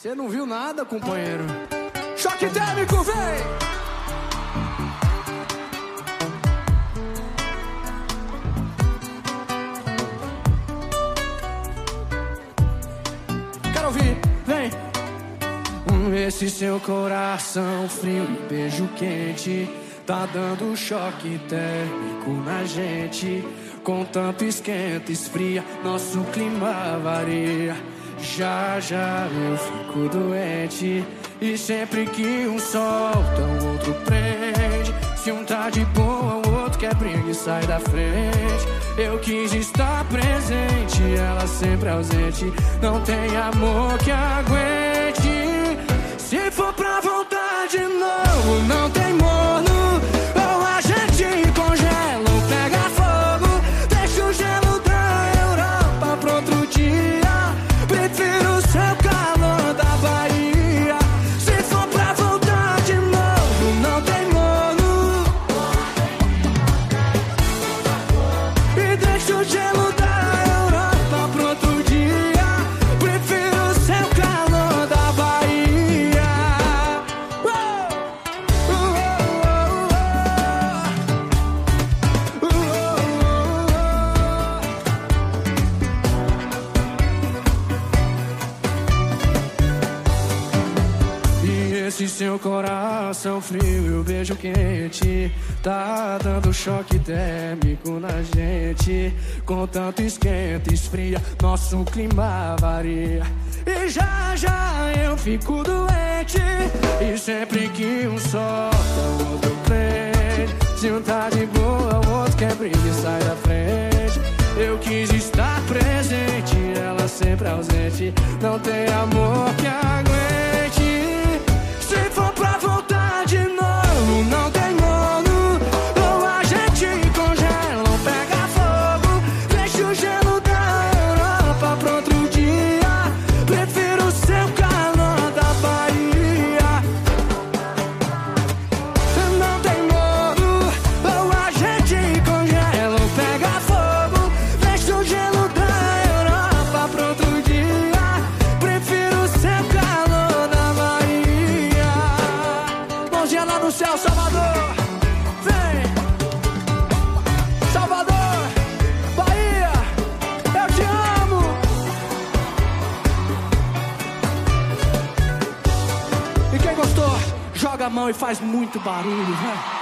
Você não viu nada, companheiro? Choque térmico, vem! Quero ouvir, vem! Esse seu coração frio e beijo quente Tá dando choque térmico na gente Com tanto esquenta, esfria Nosso clima varia já já eu fico doente. E sempre que um solta, o outro prende Se um tá de boa, o outro quer briga e sai da frente. Eu quis estar presente, ela sempre ausente. Não tem amor que aguente. Se for pra voltar de novo, não Esse seu coração frio e o beijo quente Tá dando choque térmico na gente. Com tanto esquenta, esfria Nosso clima varia. E já já eu fico doente. E sempre que um solta, o outro prende Se um tá de boa, o outro quer e sai da frente. Eu quis estar presente Ela sempre ausente. Não tem amor que céu, Salvador. Vem. Salvador, Bahia, eu te amo. E quem gostou, joga a mão e faz muito barulho, vai.